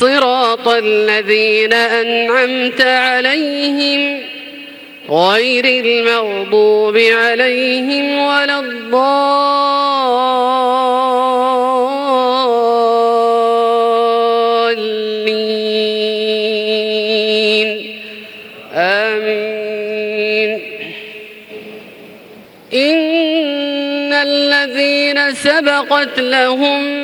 صراط الذين أنعمت عليهم غير المغضوب عليهم ولا الضالين. آمين. إن الذين سبقت لهم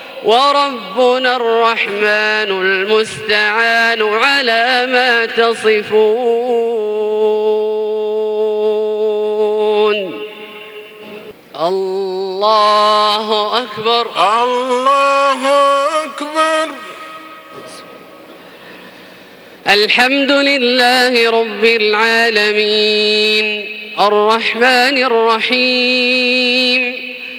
وربنا الرحمن المستعان على ما تصفون. الله أكبر. الله أكبر. الحمد لله رب العالمين. الرحمن الرحيم.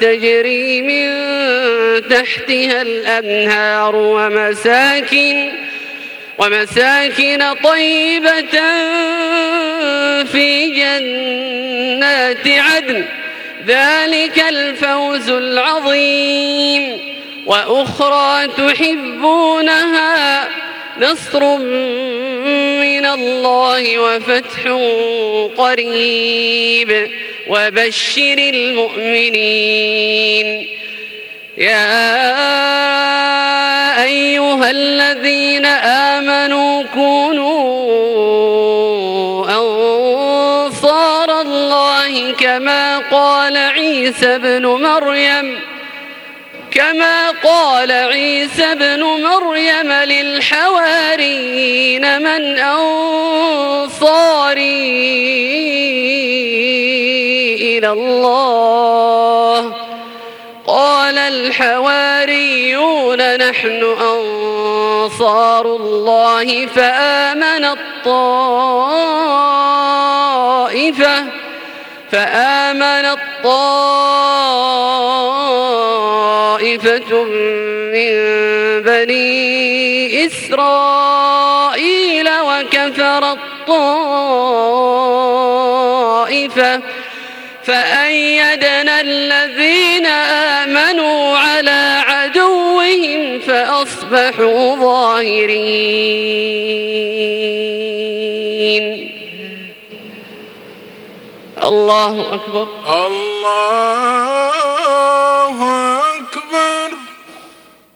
تجري من تحتها الأنهار ومساكن ومساكن طيبة في جنات عدن. ذلك الفوز العظيم. وأخرى تحبونها نصر من الله وفتح قريب. وبشر المؤمنين. يا أيها الذين آمنوا كونوا أنصار الله كما قال عيسى بن مريم كما قال عيسى بن مريم للحواريين من أنصاري إلى الله. قال الحواريون نحن أنصار الله فآمن الطائفة فآمن الطائفة من بني إسرائيل وكفر الطائفة. فأيدنا الذين آمنوا على عدوهم فأصبحوا ظاهرين. الله أكبر. الله